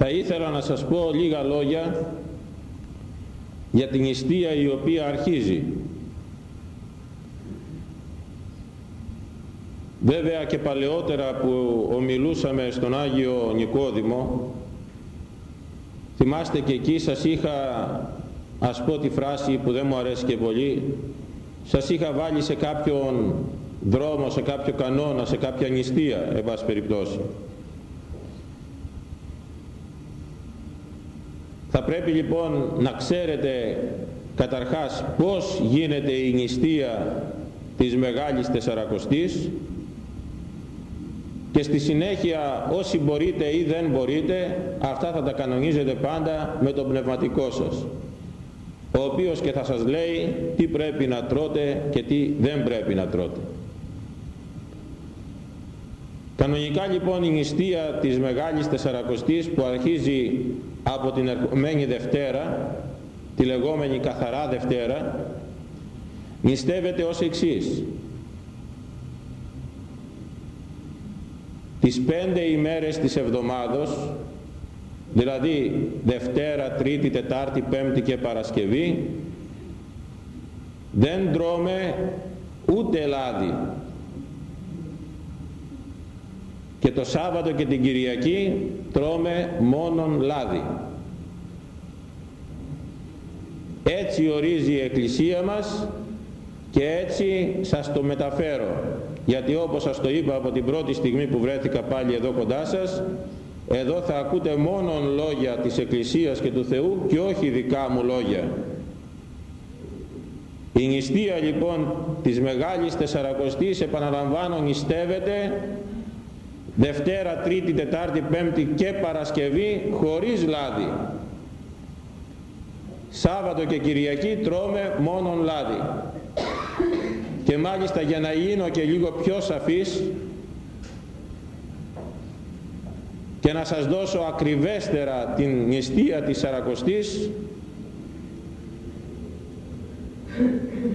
θα ήθελα να σας πω λίγα λόγια για την νηστεία η οποία αρχίζει. Βέβαια και παλαιότερα που ομιλούσαμε στον Άγιο Νικόδημο θυμάστε και εκεί σας είχα ας πω τη φράση που δεν μου αρέσει και πολύ σας είχα βάλει σε κάποιον δρόμο, σε κάποιο κανόνα, σε κάποια νηστεία εν πάση περιπτώσει. Θα πρέπει λοιπόν να ξέρετε καταρχάς πώς γίνεται η νηστεία της Μεγάλης Τεσσαρακοστής και στη συνέχεια όσοι μπορείτε ή δεν μπορείτε αυτά θα τα κανονίζετε πάντα με τον πνευματικό σας ο οποίος και θα σας λέει τι πρέπει να τρώτε και τι δεν πρέπει να τρώτε. Κανονικά λοιπόν η νηστεία της Μεγάλης Τεσσαρακοστής που αρχίζει από την ερχομένη Δευτέρα, τη λεγόμενη καθαρά Δευτέρα, νηστεύεται ως εξής. Τις πέντε ημέρες της εβδομάδος, δηλαδή Δευτέρα, Τρίτη, Τετάρτη, Πέμπτη και Παρασκευή, δεν τρώμε ούτε λάδι. Και το Σάββατο και την Κυριακή τρώμε μόνον λάδι. Έτσι ορίζει η Εκκλησία μας και έτσι σας το μεταφέρω. Γιατί όπως σας το είπα από την πρώτη στιγμή που βρέθηκα πάλι εδώ κοντά σας, εδώ θα ακούτε μόνον λόγια της Εκκλησίας και του Θεού και όχι δικά μου λόγια. Η νηστεία λοιπόν της Μεγάλης Τεσσαρακοστής επαναλαμβάνω νηστεύεται Δευτέρα, Τρίτη, Τετάρτη, Πέμπτη και Παρασκευή χωρίς λάδι. Σάββατο και Κυριακή τρώμε μόνον λάδι. Και μάλιστα για να γίνω και λίγο πιο σαφής και να σας δώσω ακριβέστερα την νηστεία της Σαρακοστής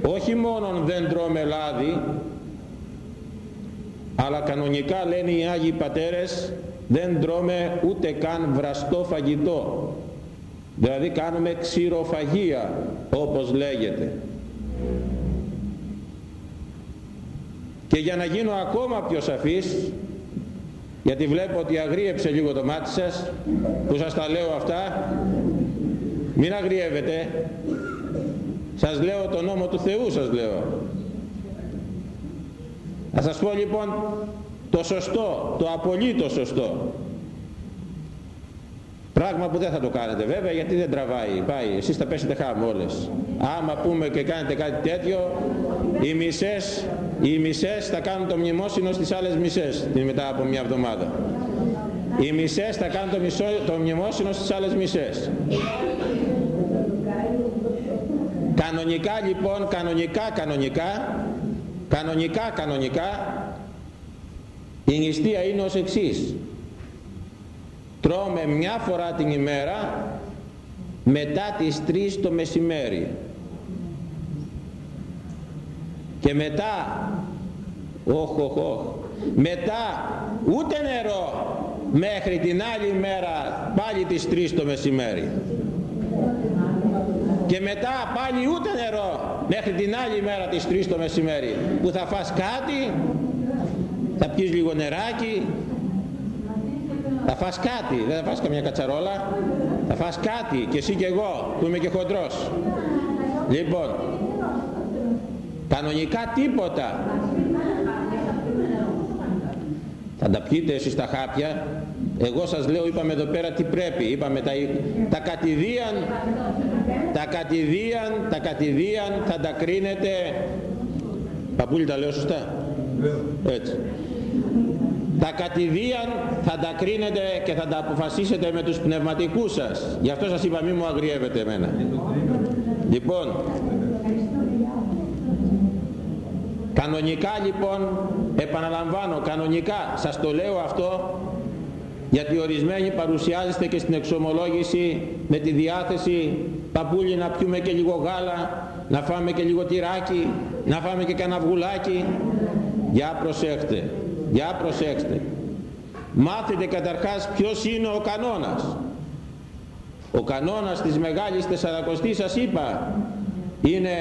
όχι μόνον δεν τρώμε λάδι αλλά κανονικά λένε οι Άγιοι Πατέρες δεν τρώμε ούτε καν βραστό φαγητό. Δηλαδή κάνουμε ξηροφαγία όπως λέγεται. Και για να γίνω ακόμα πιο σαφής γιατί βλέπω ότι αγρίεψε λίγο το μάτι σας που σας τα λέω αυτά μην αγριεύετε. Σας λέω το νόμο του Θεού σας λέω θα σας πω λοιπόν το σωστό, το απολύτως σωστό. Πράγμα που δεν θα το κάνετε βέβαια γιατί δεν τραβάει, πάει, εσείς θα πέσετε χάμω όλες. Άμα πούμε και κάνετε κάτι τέτοιο, οι μισές, οι μισές θα κάνουν το μνημόσυνο στις άλλες μισές μετά από μια εβδομάδα. Οι μισές θα κάνουν το, μισό, το μνημόσυνο στις άλλες μισές. Κανονικά λοιπόν, κανονικά, κανονικά, Κανονικά, κανονικά, η νηστεία είναι ως εξής. Τρώμε μια φορά την ημέρα μετά τις 3 το μεσημέρι. Και μετά, όχ, όχ, όχ, μετά ούτε νερό μέχρι την άλλη μέρα πάλι τις 3 το μεσημέρι και μετά πάλι ούτε νερό μέχρι την άλλη μέρα της 3 το μεσημέρι που θα φας κάτι θα πιεις λίγο νεράκι θα φας κάτι. Δεν θα φας καμιά κατσαρόλα θα φας κάτι. Και εσύ και εγώ που είμαι και χοντρός. Λοιπόν κανονικά τίποτα. Θα τα πιείτε εσείς τα χάπια. Εγώ σας λέω είπαμε εδώ πέρα τι πρέπει. Είπαμε τα, τα κατηδίαν τα κατηδίαν τα κατηδίαν θα τα κρίνετε. Παππούλη τα λέω σωστά; Έτσι. Τα κατηδίαν θα τα κρίνετε και θα τα αποφασίσετε με τους πνευματικούς σας. Γι' αυτό σας είπα μη μου αγριεύετε εμένα. Λοιπόν κανονικά λοιπόν επαναλαμβάνω κανονικά σας το λέω αυτό γιατί ορισμένοι παρουσιάζεστε και στην εξομολόγηση με τη διάθεση παππούλι να πιούμε και λίγο γάλα να φάμε και λίγο τυράκι να φάμε και κανένα βουλάκι για προσέχτε για προσέξτε. Μάθετε καταρχάς ποιος είναι ο κανόνας. Ο κανόνας της Μεγάλης Τεσσαρακοστής σας είπα είναι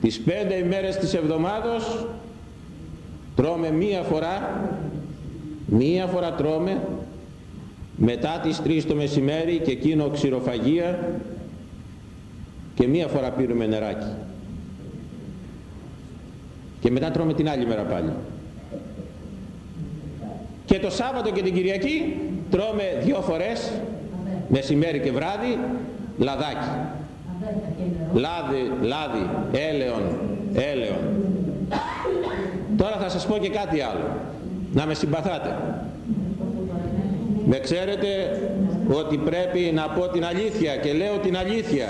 τις πέντε ημέρες της εβδομάδος τρώμε μία φορά μία φορά τρώμε μετά τις τρεις το μεσημέρι και εκείνο ξηροφαγία και μία φορά πίνουμε νεράκι. Και μετά τρώμε την άλλη μέρα πάλι. Και το Σάββατο και την Κυριακή τρώμε δύο φορές μεσημέρι και βράδυ λαδάκι. Λάδι, λάδι, έλεον, έλεον. Τώρα θα σας πω και κάτι άλλο. Να με συμπαθάτε με ξέρετε ότι πρέπει να πω την αλήθεια και λέω την αλήθεια.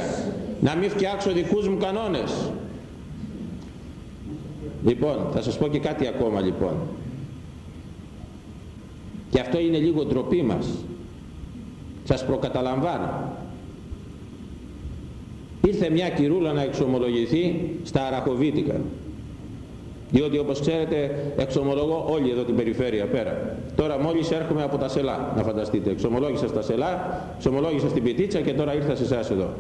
Να μην φτιάξω δικούς μου κανόνες. Λοιπόν θα σας πω και κάτι ακόμα λοιπόν. Και αυτό είναι λίγο ντροπή μας. Σας προκαταλαμβάνω. Ήρθε μια κυρούλα να εξομολογηθεί στα Αραχοβίτικα διότι όπως ξέρετε εξομολογώ όλη εδώ την περιφέρεια πέρα. Τώρα μόλις έρχομαι από τα σελά να φανταστείτε. Εξομολόγησα στα σελά εξομολόγησα στην Πιτίτσα και τώρα ήρθα σε εσάς εδώ.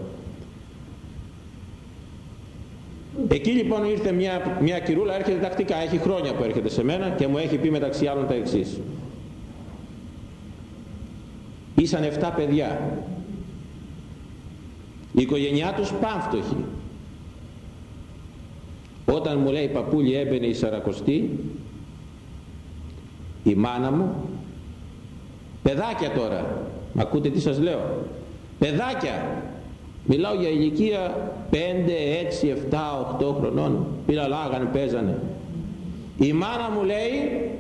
Εκεί λοιπόν ήρθε μια, μια κυρούλα έρχεται τακτικά. Έχει χρόνια που έρχεται σε μένα και μου έχει πει μεταξύ άλλων τα εξής. Ήσαν 7 παιδιά. Η οικογένειά τους πάμφτωχη όταν μου λέει παππούλη έμπαινε η Σαρακοστή η μάνα μου παιδάκια τώρα μ' ακούτε τι σας λέω παιδάκια μιλάω για ηλικία 5, 6, 7, 8 χρονών πιλαλάγανε, παίζανε η μάνα μου λέει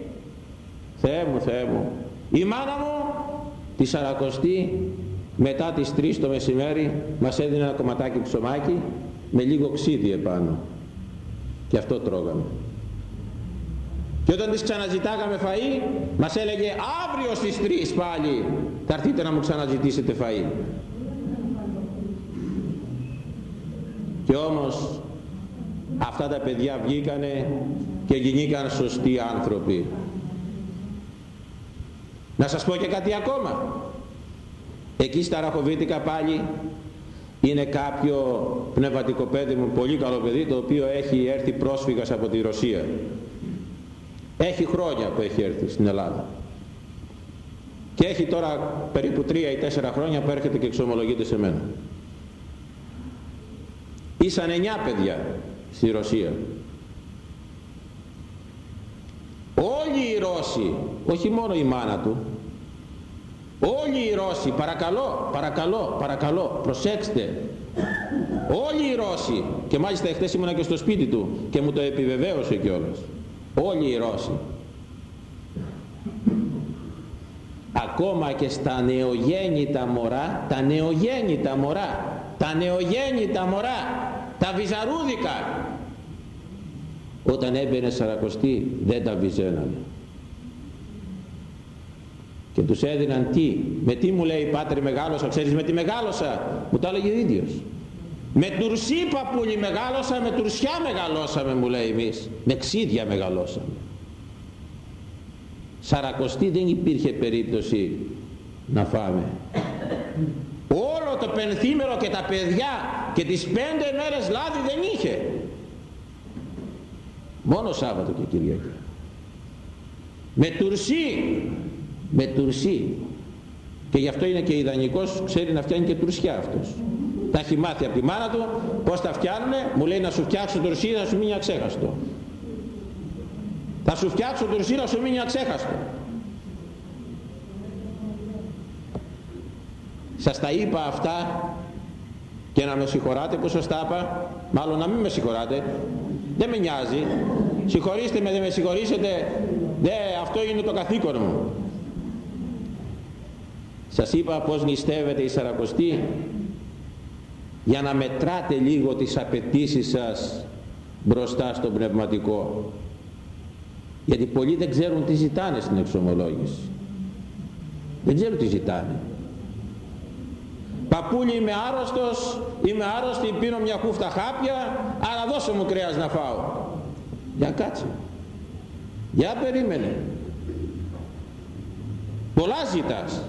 Θεέ μου, Θεέ μου η μάνα μου τη Σαρακοστή μετά τις 3 το μεσημέρι μας έδινε ένα κομματάκι ψωμάκι με λίγο ξύδι επάνω και αυτό τρώγαμε. Και όταν τις ξαναζητάγαμε φαΐ μας έλεγε αύριο στις 3 πάλι θα έρθείτε να μου ξαναζητήσετε φαΐ και όμως αυτά τα παιδιά βγήκανε και γινήκαν σωστοί άνθρωποι. Να σας πω και κάτι ακόμα. Εκεί στα Ραχοβίτικα πάλι είναι κάποιο πνευματικό παιδί μου, πολύ καλό παιδί, το οποίο έχει έρθει πρόσφυγας από τη Ρωσία. Έχει χρόνια που έχει έρθει στην Ελλάδα. Και έχει τώρα περίπου τρία ή τέσσερα χρόνια που έρχεται και εξομολογείται σε μένα. Ήσαν εννιά παιδιά στη Ρωσία. Όλοι οι Ρώσοι, όχι μόνο η μάνα του, όλοι οι Ρώσοι παρακαλώ παρακαλώ παρακαλώ προσέξτε. Όλοι οι Ρώσοι και μάλιστα εχθές ήμουνα και στο σπίτι του και μου το επιβεβαίωσε κιόλας. Όλοι οι Ρώσοι. Ακόμα και στα νεογέννητα μωρά τα νεογέννητα μωρά τα νεογέννητα μωρά τα βυζαρούδικα όταν έμπαινε σαρακοστή δεν τα βυζένανε και τους έδιναν τι; Με τι μου λέει πάτερ μεγάλωσα ξέρεις με τι μεγάλωσα; Μου το έλεγε ο ίδιος. Με τουρσί παππούλη μεγάλωσα με τουρσιά μεγαλώσαμε μου λέει εμείς. Με ξύδια μεγαλώσαμε Σαρακοστή δεν υπήρχε περίπτωση να φάμε. Όλο το πενθήμερο και τα παιδιά και τις πέντε μέρες λάδι δεν είχε. Μόνο Σάββατο και Κυριακή. Με τουρσί με τουρσί. Και γι' αυτό είναι και ιδανικός ξέρει να φτιάνει και τουρσιά αυτός. Τα έχει μάθει από τη μάνα του πως τα φτιάνουνε. Μου λέει να σου φτιάξω τουρσί να σου μείνει αξέχαστο θα σου φτιάξω τουρσί να σου μείνει αξέχαστο σας τα είπα αυτά και να με συγχωράτε που σας τα είπα. Μάλλον να μην με συγχωράτε. Δεν με νοιάζει. Συγχωρήστε με δεν με συγχωρήσετε. Δε αυτό είναι το καθήκον μου σας είπα πως νηστεύεται η Σαρακοστή για να μετράτε λίγο τις απαιτήσεις σας μπροστά στο πνευματικό. Γιατί πολλοί δεν ξέρουν τι ζητάνε στην εξομολόγηση. Δεν ξέρουν τι ζητάνε. Παππούλη είμαι άρρωστος, είμαι άρρωστη, πίνω μια κούφτα χάπια, αλλά δώσε μου κρέας να φάω. Για κάτσε. Για περίμενε. Πολλά ζητάς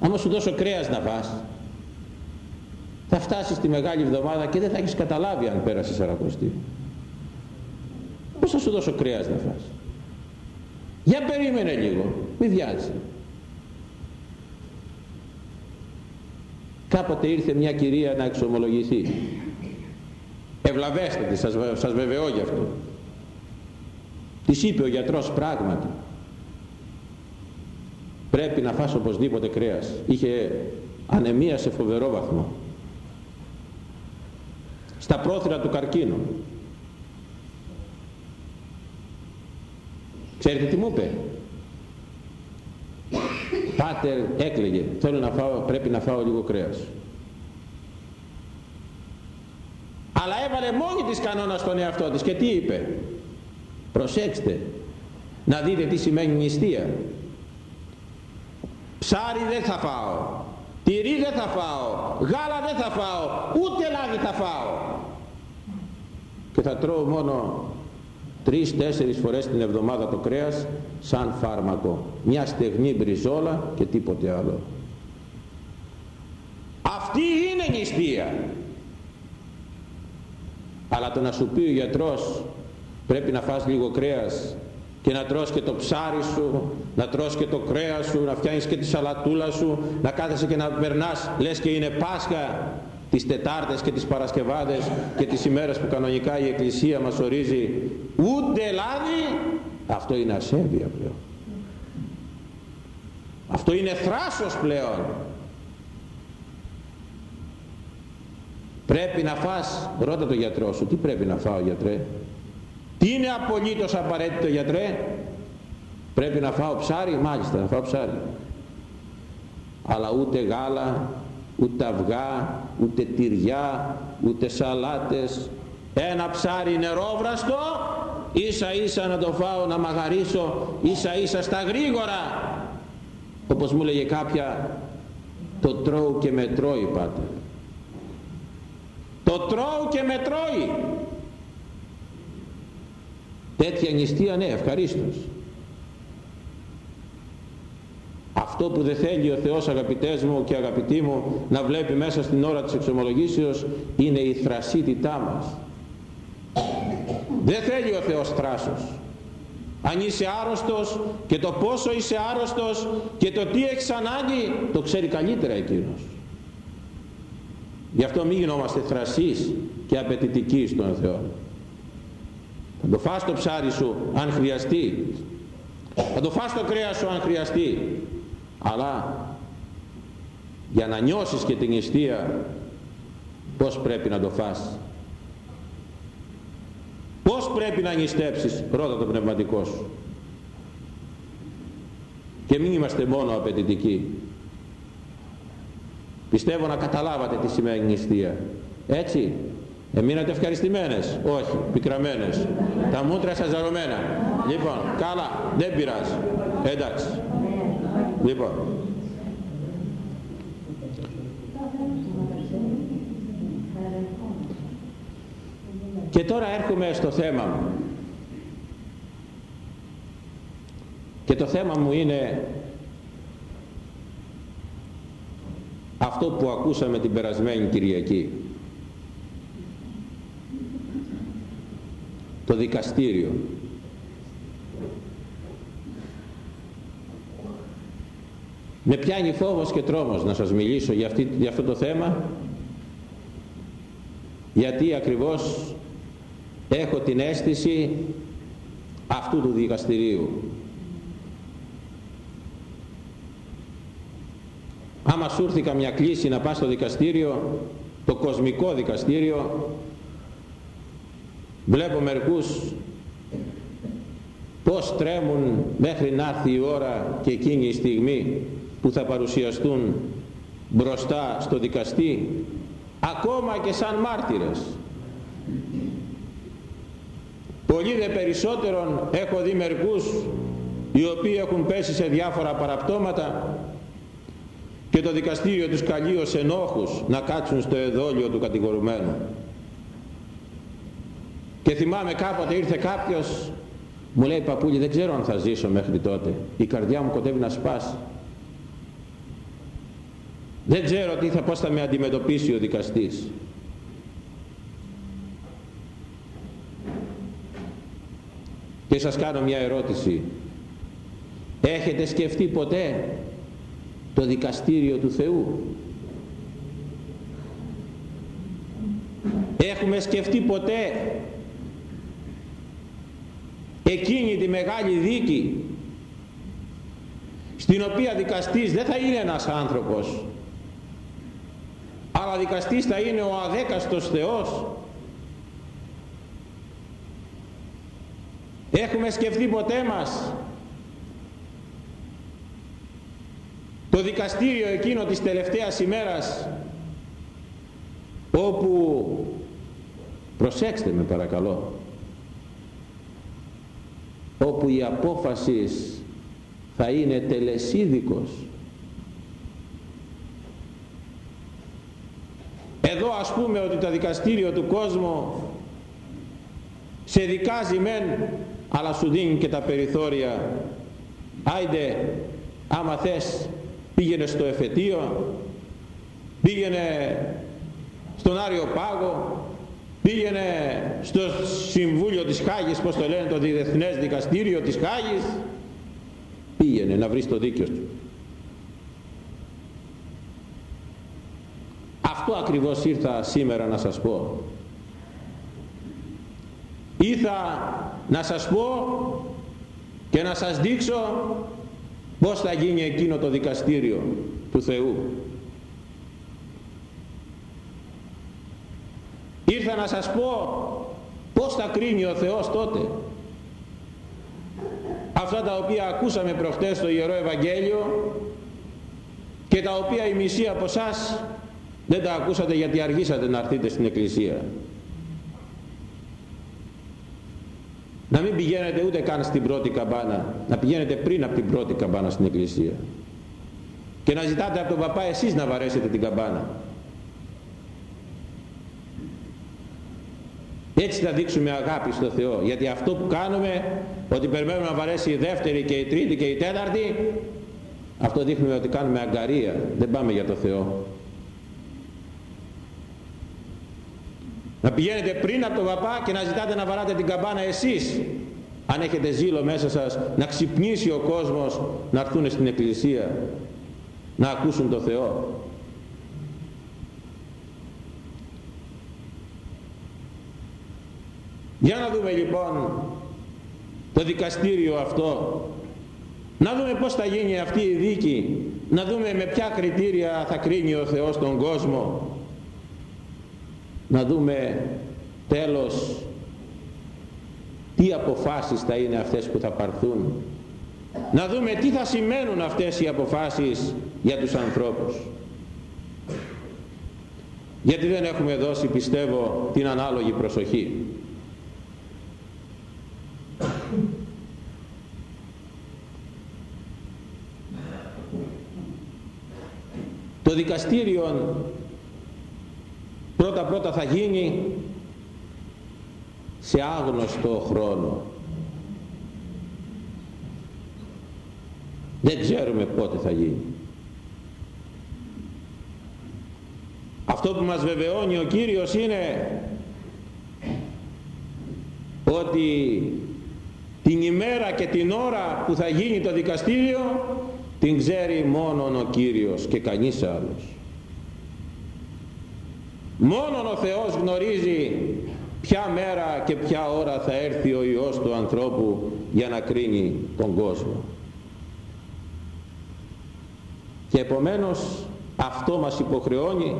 άμα σου δώσω κρέας να φας θα φτάσεις τη Μεγάλη Εβδομάδα και δεν θα έχεις καταλάβει αν πέρασε Σαρακοστή. Πώς θα σου δώσω κρέας να φας; Για περίμενε λίγο, μη βιάζει. Κάποτε ήρθε μια κυρία να εξομολογηθεί. Ευλαβέστε τη, σας, σας βεβαιώ γι' αυτό. Της είπε ο γιατρός πράγματι. Πρέπει να φας οπωσδήποτε κρέας. Είχε ανεμία σε φοβερό βαθμό. Στα πρόθυρα του καρκίνου. Ξέρετε τι μου είπε; Πάτερ έκλαιγε. Θέλω να φάω, πρέπει να φάω λίγο κρέας. Αλλά έβαλε μόνη της κανόνα στον εαυτό της και τι είπε; Προσέξτε. Να δείτε τι σημαίνει νηστεία. Ψάρι δεν θα φάω. Τυρί δεν θα φάω. Γάλα δεν θα φάω. Ούτε λάδι θα φάω. Και θα τρώω μόνο τρεις-τέσσερις φορές την εβδομάδα το κρέας σαν φάρμακο. Μια στεγνή μπριζόλα και τίποτε άλλο. Αυτή είναι νηστεία. Αλλά το να σου πει ο γιατρός πρέπει να φας λίγο κρέας και να τρως και το ψάρι σου, να τρως και το κρέας σου, να φτιάχνεις και τη σαλατούλα σου, να κάθεσαι και να περνάς, λες και είναι Πάσχα τις Τετάρτες και τις Παρασκευάδες και τις ημέρες που κανονικά η Εκκλησία μας ορίζει ούτε λάδι, αυτό είναι ασέβεια πλέον. Αυτό είναι θράσος πλέον. Πρέπει να φας, ρώτα το γιατρό σου, τι πρέπει να φάω γιατρέ; Τι είναι απολύτως απαραίτητο γιατρέ. Πρέπει να φάω ψάρι, μάλιστα να φάω ψάρι. Αλλά ούτε γάλα, ούτε αυγά, ούτε τυριά, ούτε σαλάτες. Ένα ψάρι νερόβραστο, ίσα ίσα να το φάω να μαγαρίσω, ίσα ίσα στα γρήγορα. Όπως μου λέγε κάποια, το τρώω και με τρώει πάτε. Το τρώω και με τρώει. Τέτοια νηστεία ναι ευχαρίστως. Αυτό που δεν θέλει ο Θεός αγαπητές μου και αγαπητοί μου να βλέπει μέσα στην ώρα της εξομολογήσεως είναι η θρασίτητά μας. Δεν θέλει ο Θεός θράσος. Αν είσαι άρρωστος και το πόσο είσαι άρρωστος και το τι έχεις ανάγκη το ξέρει καλύτερα εκείνος. Γι' αυτό μην γινόμαστε θρασείς και απαιτητικοί στον Θεό. Θα το φας το ψάρι σου αν χρειαστεί. Θα το φας το κρέας σου αν χρειαστεί. Αλλά για να νιώσεις και την νηστεία πώς πρέπει να το φας; Πώς πρέπει να νηστέψεις, ρώτα το πνευματικό σου. Και μην είμαστε μόνο απαιτητικοί. Πιστεύω να καταλάβατε τι σημαίνει νηστεία. Έτσι. Εμείνατε ευχαριστημένες; Όχι, πικραμένες. Τα μούτρα σας ζαρωμένα. Λοιπόν, καλά, δεν πειράζει. Εντάξει. Λοιπόν. Και τώρα έρχομαι στο θέμα μου. Και το θέμα μου είναι αυτό που ακούσαμε την περασμένη Κυριακή. Το δικαστήριο. Με πιάνει φόβος και τρόμος να σας μιλήσω για, αυτή, για αυτό το θέμα γιατί ακριβώς έχω την αίσθηση αυτού του δικαστηρίου. Άμα σου έρθει καμιά κλίση να πας στο δικαστήριο, το κοσμικό δικαστήριο, βλέπω μερικούς πως τρέμουν μέχρι να έρθει η ώρα και εκείνη η στιγμή που θα παρουσιαστούν μπροστά στο δικαστή ακόμα και σαν μάρτυρες. Πολύ δε περισσότερον έχω δει μερικούς οι οποίοι έχουν πέσει σε διάφορα παραπτώματα και το δικαστήριο τους καλεί ως ενόχους να κάτσουν στο εδόλιο του κατηγορουμένου και θυμάμαι κάποτε ήρθε κάποιος μου λέει παππούλη δεν ξέρω αν θα ζήσω μέχρι τότε. Η καρδιά μου κοντεύει να σπάσει δεν ξέρω τι θα, πώς θα με αντιμετωπίσει ο δικαστής. Και σας κάνω μια ερώτηση. Έχετε σκεφτεί ποτέ το δικαστήριο του Θεού; Έχουμε σκεφτεί ποτέ εκείνη τη μεγάλη δίκη στην οποία δικαστής δεν θα είναι ένας άνθρωπος αλλά δικαστής θα είναι ο αδέκαστος Θεός. Έχουμε σκεφτεί ποτέ μας το δικαστήριο εκείνο της τελευταίας ημέρας όπου προσέξτε με παρακαλώ όπου η απόφασης θα είναι τελεσίδικος. Εδώ ας πούμε ότι το δικαστήριο του κόσμου σε δικάζει μεν αλλά σου δίνει και τα περιθώρια. Άιντε άμα θες πήγαινε στο εφετείο πήγαινε στον Άριο Πάγο πήγαινε στο Συμβούλιο της Χάγης πως το λένε το Διεθνές Δικαστήριο της Χάγης πήγαινε να βρει το δίκαιο του. Αυτό ακριβώς ήρθα σήμερα να σας πω. Ήρθα να σας πω και να σας δείξω πως θα γίνει εκείνο το δικαστήριο του Θεού ήρθα να σας πω πως θα κρίνει ο Θεός τότε. Αυτά τα οποία ακούσαμε προχτές στο Ιερό Ευαγγέλιο και τα οποία η μισή από εσά δεν τα ακούσατε γιατί αργήσατε να έρθετε στην Εκκλησία. Να μην πηγαίνετε ούτε καν στην πρώτη καμπάνα να πηγαίνετε πριν από την πρώτη καμπάνα στην Εκκλησία. Και να ζητάτε από τον παπά εσείς να βαρέσετε την καμπάνα έτσι θα δείξουμε αγάπη στο Θεό. Γιατί αυτό που κάνουμε ότι περιμένουμε να βαρέσει η δεύτερη και η τρίτη και η τέταρτη αυτό δείχνουμε ότι κάνουμε αγκαρία. Δεν πάμε για το Θεό. Να πηγαίνετε πριν από τον παπά και να ζητάτε να βαράτε την καμπάνα εσείς. Αν έχετε ζήλο μέσα σας να ξυπνήσει ο κόσμος να έρθουν στην εκκλησία να ακούσουν το Θεό για να δούμε λοιπόν το δικαστήριο αυτό. Να δούμε πως θα γίνει αυτή η δίκη. Να δούμε με ποια κριτήρια θα κρίνει ο Θεός τον κόσμο. Να δούμε τέλος τι αποφάσεις θα είναι αυτές που θα πάρθουν. Να δούμε τι θα σημαίνουν αυτές οι αποφάσεις για τους ανθρώπους. Γιατί δεν έχουμε δώσει πιστεύω την ανάλογη προσοχή το δικαστήριο πρώτα πρώτα θα γίνει σε άγνωστο χρόνο. Δεν ξέρουμε πότε θα γίνει. Αυτό που μας βεβαιώνει ο Κύριος είναι ότι την ημέρα και την ώρα που θα γίνει το δικαστήριο την ξέρει μόνον ο Κύριος και κανείς άλλος. Μόνον ο Θεός γνωρίζει ποια μέρα και ποια ώρα θα έρθει ο Υιός του ανθρώπου για να κρίνει τον κόσμο. Και επομένως αυτό μας υποχρεώνει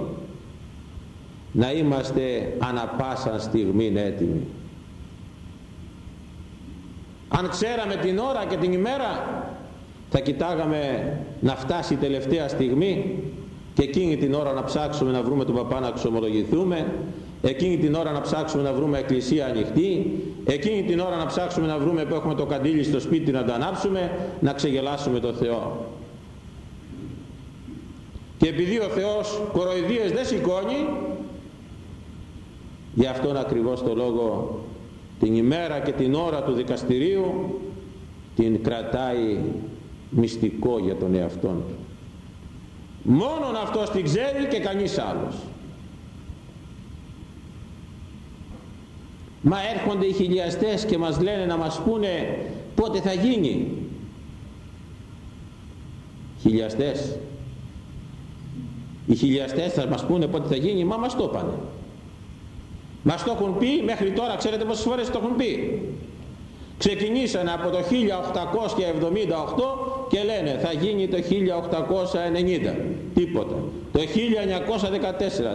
να είμαστε ανα πάσα στιγμή έτοιμοι αν ξέραμε την ώρα και την ημέρα θα κοιτάγαμε να φτάσει η τελευταία στιγμή και εκείνη την ώρα να ψάξουμε να βρούμε τον παπά να ξομολογηθούμε εκείνη την ώρα να ψάξουμε να βρούμε εκκλησία ανοιχτή εκείνη την ώρα να ψάξουμε να βρούμε που έχουμε το καντήλι στο σπίτι να το ανάψουμε να ξεγελάσουμε τον Θεό. Και επειδή ο Θεός κοροϊδίες δεν σηκώνει γι' αυτόν ακριβώς το λόγο την ημέρα και την ώρα του δικαστηρίου την κρατάει μυστικό για τον εαυτόν του. Μόνον αυτός την ξέρει και κανείς άλλος. Μα έρχονται οι χιλιαστές και μας λένε να μας πούνε πότε θα γίνει. Χιλιαστές. Οι χιλιαστές θα μας πούνε πότε θα γίνει μα μας το είπανε μας το έχουν πει μέχρι τώρα ξέρετε πόσες φορές το έχουν πει. Ξεκινήσανε από το 1878 και λένε θα γίνει το 1890 τίποτα. Το 1914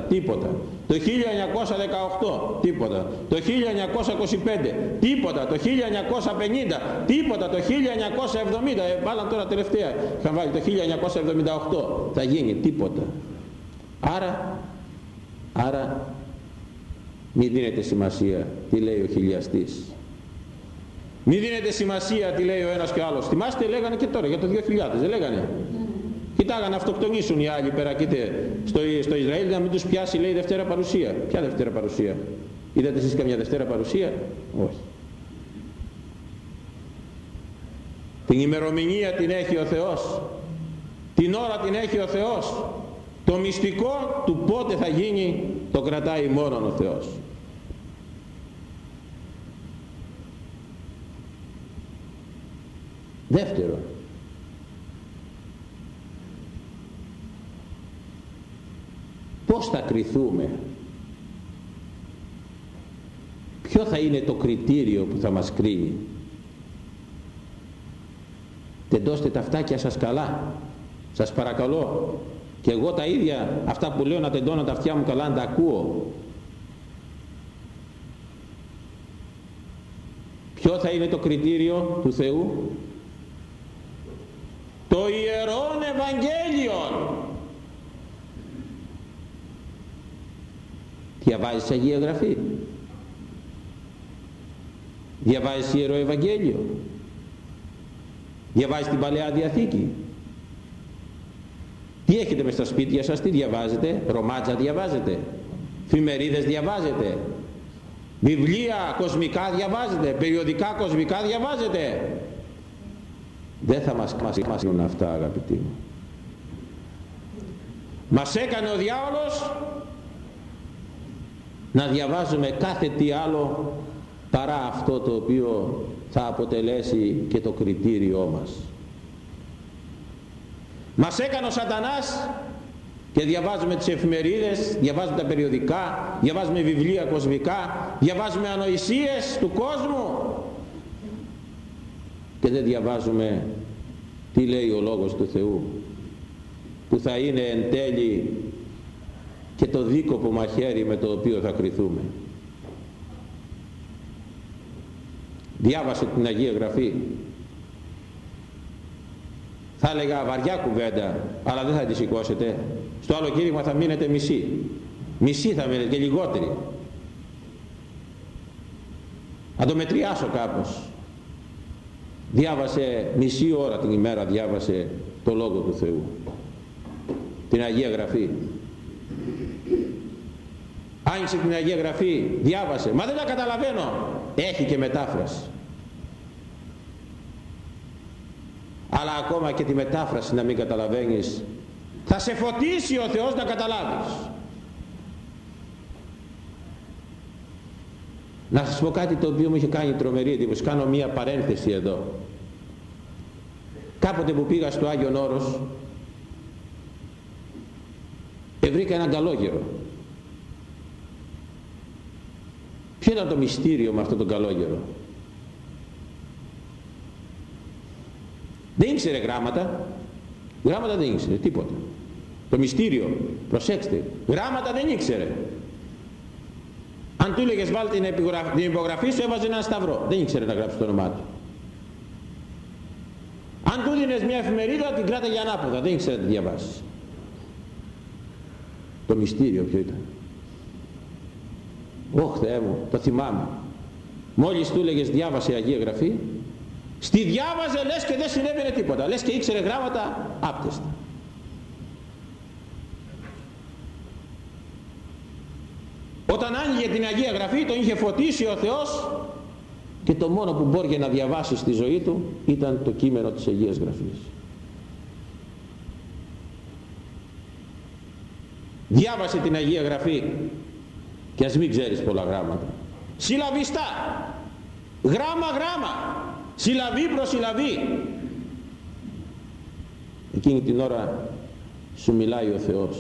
τίποτα. Το 1918 τίποτα. Το 1925 τίποτα. Το 1950 τίποτα. Το 1970 ε, βάλαν τώρα τελευταία. Είχαν βάλει το 1978 θα γίνει τίποτα. Άρα άρα μην δίνετε σημασία τι λέει ο χιλιαστής μην δίνετε σημασία τι λέει ο ένας και ο άλλος. Θυμάστε λέγανε και τώρα για το 2000 δεν λέγανε. Κοιτάγανε να αυτοκτονήσουν οι άλλοι πέρα κοίτε στο, στο Ισραήλ να μην τους πιάσει λέει Δευτέρα παρουσία. Ποια Δευτέρα παρουσία; Είδατε εσείς καμιά Δευτέρα παρουσία; Όχι. Την ημερομηνία την έχει ο Θεός. Την ώρα την έχει ο Θεός. Το μυστικό του πότε θα γίνει το κρατάει μόνο ο Θεός. Δεύτερο, πώς θα κριθούμε, ποιο θα είναι το κριτήριο που θα μας κρίνει; Τεντώστε τα φτάκια σας καλά, σας παρακαλώ. Και εγώ τα ίδια αυτά που λέω να τεντώνω τα αυτιά μου καλά να τα ακούω. Ποιο θα είναι το κριτήριο του Θεού; Το Ιερόν Ευαγγέλιον διαβάζεις Αγία Γραφή; Διαβάζεις Ιερό Ευαγγέλιο; Διαβάζεις την Παλαιά Διαθήκη; Τι έχετε μες στα σπίτια σας, τι διαβάζετε, ρομάτσα διαβάζετε, φημερίδες διαβάζετε, βιβλία κοσμικά διαβάζετε, περιοδικά κοσμικά διαβάζετε, δεν θα μας κρίνουν αυτά αγαπητοί μου. Μας έκανε ο διάολος να διαβάζουμε κάθε τι άλλο παρά αυτό το οποίο θα αποτελέσει και το κριτήριό μας. Μας έκανε ο σατανάς και διαβάζουμε τις εφημερίδες, διαβάζουμε τα περιοδικά, διαβάζουμε βιβλία κοσμικά, διαβάζουμε ανοησίες του κόσμου και δεν διαβάζουμε τι λέει ο Λόγος του Θεού που θα είναι εν τέλει και το δίκοπο μαχαίρι με το οποίο θα κριθούμε. Διάβασε την Αγία Γραφή. Θα έλεγα βαριά κουβέντα, αλλά δεν θα τη σηκώσετε. Στο άλλο κήρυγμα θα μείνετε μισή. Μισή θα μείνετε και λιγότερη. Θα το μετριάσω κάπως διάβασε μισή ώρα την ημέρα διάβασε το Λόγο του Θεού την Αγία Γραφή άνοιξε την Αγία Γραφή διάβασε μα δεν τα καταλαβαίνω έχει και μετάφραση αλλά ακόμα και τη μετάφραση να μην καταλαβαίνεις θα σε φωτίσει ο Θεός να καταλάβεις Να σας πω κάτι το οποίο μου είχε κάνει τρομερή εντύπωση. Κάνω μία παρένθεση εδώ. Κάποτε που πήγα στο Άγιον Όρος ευρήκα έναν καλόγερο. Ποιο ήταν το μυστήριο με αυτό τον καλόγερο; Δεν ήξερε γράμματα. Γράμματα δεν ήξερε, τίποτα. Το μυστήριο, προσέξτε, γράμματα δεν ήξερε. Αν του έλεγες βάλει την, την υπογραφή σου έβαζε ένα σταυρό. Δεν ήξερε να γράψει το όνομά του. Αν του δίνες μια εφημερίδα την κράταγε ανάποδα. Δεν ήξερε να τη διαβάσεις. Το μυστήριο ποιο ήταν. Ωχ Θεέ μου, το θυμάμαι. Μόλις του έλεγες διάβασε Αγία Γραφή, στη διάβαζε λες και δεν συνέβαινε τίποτα. Λες και ήξερε γράμματα άπτεστα. Όταν άνοιγε την Αγία Γραφή τον είχε φωτίσει ο Θεός και το μόνο που μπόρια να διαβάσει στη ζωή του ήταν το κείμενο της Αγίας Γραφής. διάβασε την Αγία Γραφή και ας μην ξέρεις πολλά γράμματα συλλαβιστά γράμμα γράμμα συλλαβή προς συλλαβή. Εκείνη την ώρα σου μιλάει ο Θεός.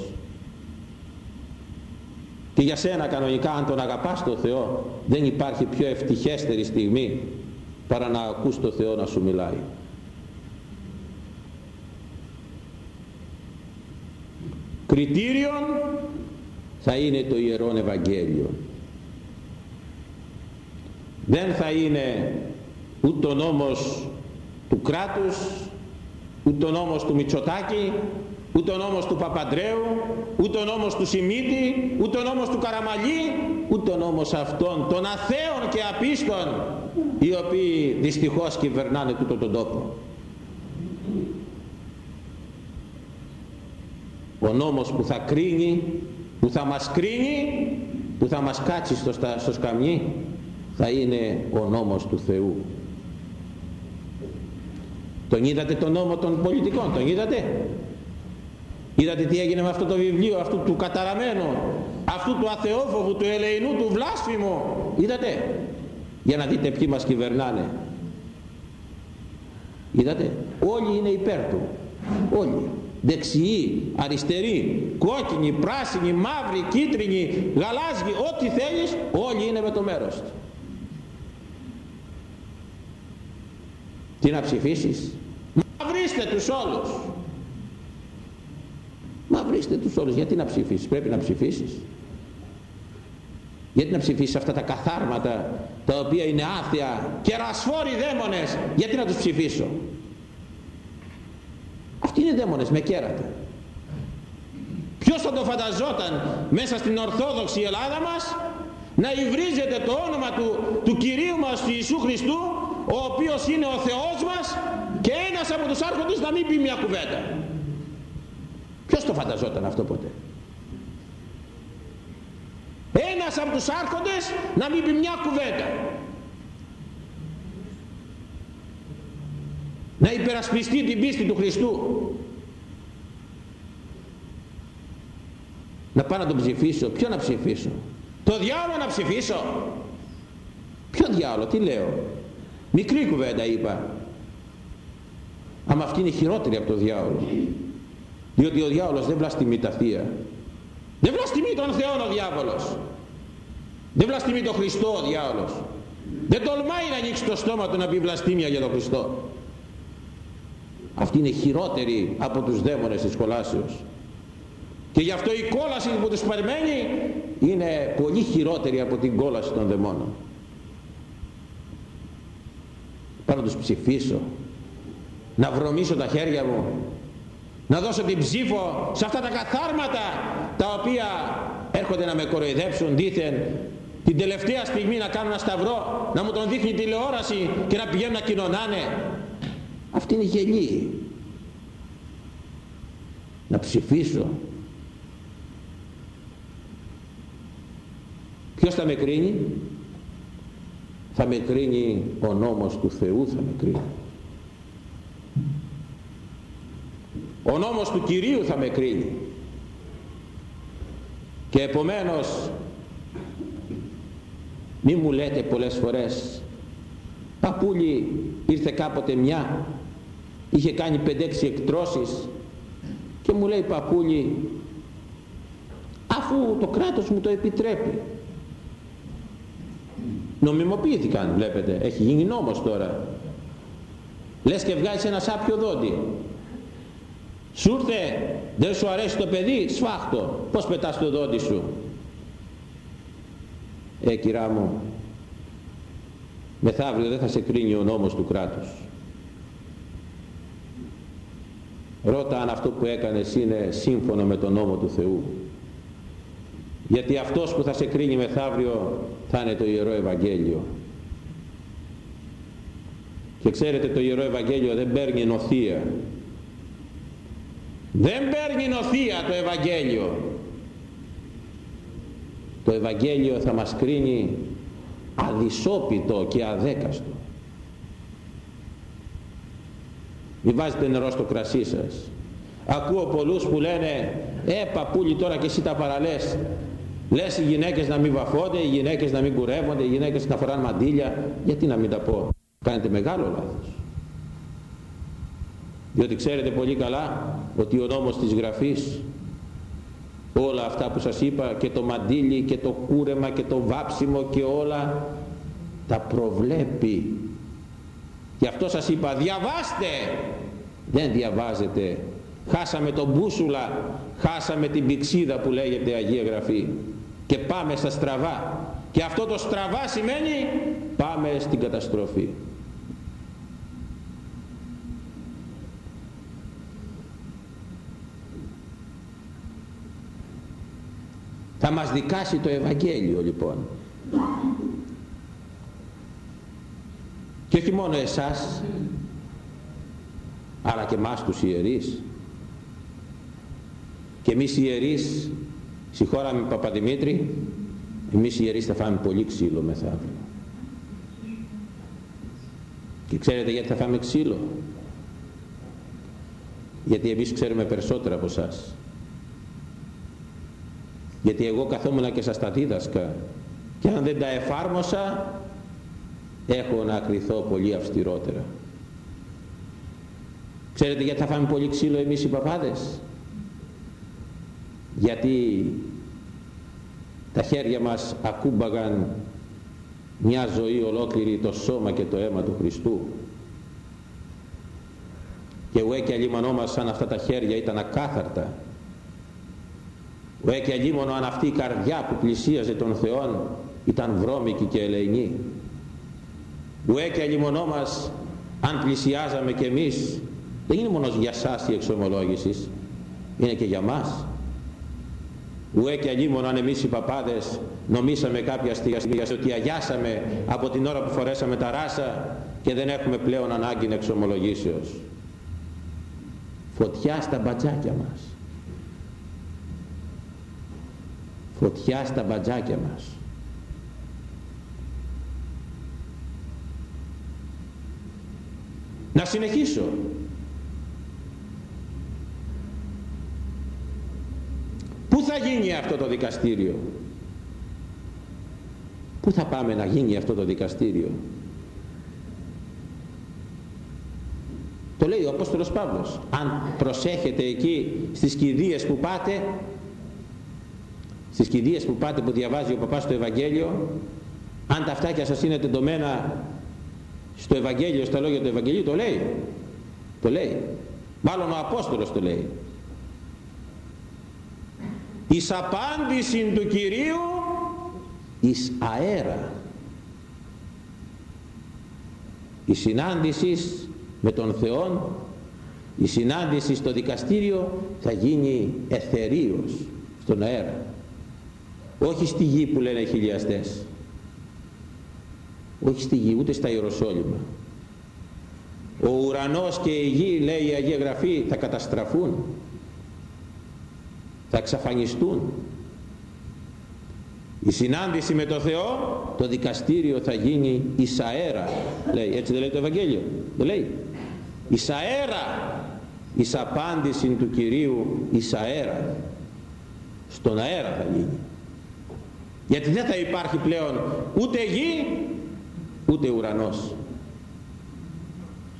Και για σένα κανονικά αν τον αγαπάς τον Θεό δεν υπάρχει πιο ευτυχέστερη στιγμή παρά να ακούς τον Θεό να σου μιλάει. Κριτήριον θα είναι το Ιερόν Ευαγγέλιο. Δεν θα είναι ούτε ο νόμος του κράτους ούτε ο νόμος του Μητσοτάκη ούτε ο νόμος του Παπαντρέου ούτε ο νόμος του Σιμίτη ούτε ο νόμος του Καραμαλή ούτε ο νόμος αυτών των αθέων και απίστων οι οποίοι δυστυχώς κυβερνάνε τούτο τον τόπο. Ο νόμος που θα κρίνει που θα μας κρίνει που θα μας κάτσει στο, στο σκαμνί θα είναι ο νόμος του Θεού τον είδατε τον νόμο των πολιτικών τον είδατε; Είδατε τι έγινε με αυτό το βιβλίο αυτού του καταραμένου αυτού του αθεόφοβου του ελεηνού του βλάσφημου; Είδατε; Για να δείτε ποιοι μας κυβερνάνε. Είδατε; Όλοι είναι υπέρ του. Όλοι. Δεξιοί, αριστεροί, κόκκινοι, πράσινοι, μαύροι, κίτρινοι, γαλάζιοι, ό,τι θέλεις, όλοι είναι με το μέρος του. Τι να ψηφίσεις; Μα βρίστε τους όλους. Μα βρίστε τους όλους. Γιατί να ψηφίσεις; Πρέπει να ψηφίσεις. Γιατί να ψηφίσεις αυτά τα καθάρματα τα οποία είναι άθια και ρασφόροι δαίμονες; Γιατί να τους ψηφίσω; Αυτοί είναι δαίμονες με κέρατα. Ποιος θα το φανταζόταν μέσα στην Ορθόδοξη Ελλάδα μας να υβρίζεται το όνομα του, του Κυρίου μας του Ιησού Χριστού ο οποίος είναι ο Θεός μας και ένας από τους άρχοντες να μην πει μια κουβέντα. Ποιος το φανταζόταν αυτό ποτέ; Ένας από τους άρχοντες να μην πει μια κουβέντα. Να υπερασπιστεί την πίστη του Χριστού. Να πάω να τον ψηφίσω. Ποιο να ψηφίσω; Το διάολο να ψηφίσω. Ποιο διάολο, τι λέω. Μικρή κουβέντα είπα. Αλλά αυτή είναι χειρότερη από το διάολο. Διότι ο διάολος δεν βλαστημεί τα θεία. Δεν βλαστημεί τον Θεό ο διάβολος. Δεν βλαστημεί τον Χριστό ο διάολος. Δεν τολμάει να ανοίξει το στόμα του να πει βλαστήμια για τον Χριστό. Αυτή είναι χειρότερη από τους δαίμονες της κολάσεως. Και γι' αυτό η κόλαση που τους περιμένει είναι πολύ χειρότερη από την κόλαση των δαιμόνων. Πάω να τους ψηφίσω, να βρωμίσω τα χέρια μου, να δώσω την ψήφο σε αυτά τα καθάρματα τα οποία έρχονται να με κοροϊδέψουν δήθεν την τελευταία στιγμή να κάνω ένα σταυρό, να μου τον δείχνει τηλεόραση και να πηγαίνουν να κοινωνάνε. Αυτή είναι γελή. Να ψηφίσω. Ποιος θα με κρίνει; Θα με κρίνει ο νόμος του Θεού θα με κρίνει. Ο νόμος του Κυρίου θα με κρίνει. Και επομένως μη μου λέτε πολλές φορές παπούλι ήρθε κάποτε μια είχε κάνει 5-6 εκτρώσεις και μου λέει παπούλι αφού το κράτος μου το επιτρέπει νομιμοποιήθηκαν βλέπετε. Έχει γίνει νόμος τώρα. Λες και βγάζεις ένα σάπιο δόντι. Σου ήρθε δεν σου αρέσει το παιδί σφάχτο. Πως πετάς το δόντι σου; Ε κυρά μου μεθαύριο δεν θα σε κρίνει ο νόμος του κράτους. Ρώτα αν αυτό που έκανες είναι σύμφωνο με τον νόμο του Θεού. Γιατί αυτός που θα σε κρίνει μεθαύριο θα είναι το Ιερό Ευαγγέλιο. Και ξέρετε το Ιερό Ευαγγέλιο δεν παίρνει νοθεία. Δεν παίρνει νοθεία το Ευαγγέλιο. Το Ευαγγέλιο θα μας κρίνει αδυσόπιτο και αδέκαστο. Μην βάζετε νερό στο κρασί σας. Ακούω πολλούς που λένε ε παππούλη τώρα και εσύ τα παραλές λες οι γυναίκες να μην βαφώνται οι γυναίκες να μην κουρεύονται οι γυναίκες να φοράνε μαντήλια. Γιατί να μην τα πω; Κάνετε μεγάλο λάθος. Διότι ξέρετε πολύ καλά ότι ο νόμος της γραφής όλα αυτά που σας είπα και το μαντίλι και το κούρεμα και το βάψιμο και όλα τα προβλέπει. Γι' αυτό σας είπα διαβάστε! Δεν διαβάζετε. Χάσαμε τον μπούσουλα χάσαμε την πηξίδα που λέγεται Αγία Γραφή και πάμε στα στραβά. Και αυτό το στραβά σημαίνει πάμε στην καταστροφή. Θα μας δικάσει το Ευαγγέλιο λοιπόν. Και όχι μόνο εσάς αλλά και εμάς τους ιερείς. Και εμείς οι ιερείς συγχώραμε Παπαδημήτρη. Εμείς οι ιερείς θα φάμε πολύ ξύλο μεθαύριο. Και ξέρετε γιατί θα φάμε ξύλο; Γιατί εμείς ξέρουμε περισσότερα από εσάς. Γιατί εγώ καθόμουν και σας τα δίδασκα. Και αν δεν τα εφάρμοσα έχω να ακριθώ πολύ αυστηρότερα. Ξέρετε γιατί θα φάμε πολύ ξύλο εμείς οι παπάδες; Γιατί τα χέρια μας ακούμπαγαν μια ζωή ολόκληρη το σώμα και το αίμα του Χριστού και εγώ και αλλήμανό μας σαν αυτά τα χέρια ήταν ακάθαρτα Ουέ και αλλήμωνο αν αυτή η καρδιά που πλησίαζε τον Θεόν ήταν βρώμικη και ελεηνή. Ουέ και αλλήμωνό μας αν πλησιάζαμε κι εμείς δεν είναι μόνος για σας η εξομολόγηση είναι και για μας. Ουέ και αλλήμωνο αν εμείς οι παπάδες νομίσαμε κάποια στιγμή ότι αγιάσαμε από την ώρα που φορέσαμε τα ράσα και δεν έχουμε πλέον ανάγκη εξομολογήσεως. Φωτιά στα μπατζάκια μας. φωτιά στα μπατζάκια μας. Να συνεχίσω. Θα γίνει αυτό το δικαστήριο; Πού θα πάμε να γίνει αυτό το δικαστήριο; Το λέει ο Απόστολος Παύλος. Αν προσέχετε εκεί στις κηδείες που πάτε στις κηδείες που πάτε που διαβάζει ο παπάς το Ευαγγέλιο αν τα αυτάκια σας είναι τεντωμένα στο Ευαγγέλιο, στα λόγια του Ευαγγελίου το λέει το λέει μάλλον ο Απόστολος το λέει εις απάντηση του Κυρίου εις αέρα. Η συνάντησης με τον Θεό η συνάντησης στο δικαστήριο θα γίνει εθερίως στον αέρα. Όχι στη γη που λένε οι χιλιαστές. Όχι στη γη ούτε στα Ιεροσόλυμα. Ο ουρανός και η γη λέει η Αγία Γραφή θα καταστραφούν θα εξαφανιστούν. Η συνάντηση με το Θεό το δικαστήριο θα γίνει εις αέρα. Λέει έτσι δεν λέει το Ευαγγέλιο. Δεν λέει. Εις αέρα εις απάντηση του Κυρίου εις αέρα. Στον αέρα θα γίνει. Γιατί δεν θα υπάρχει πλέον ούτε γη ούτε ουρανός.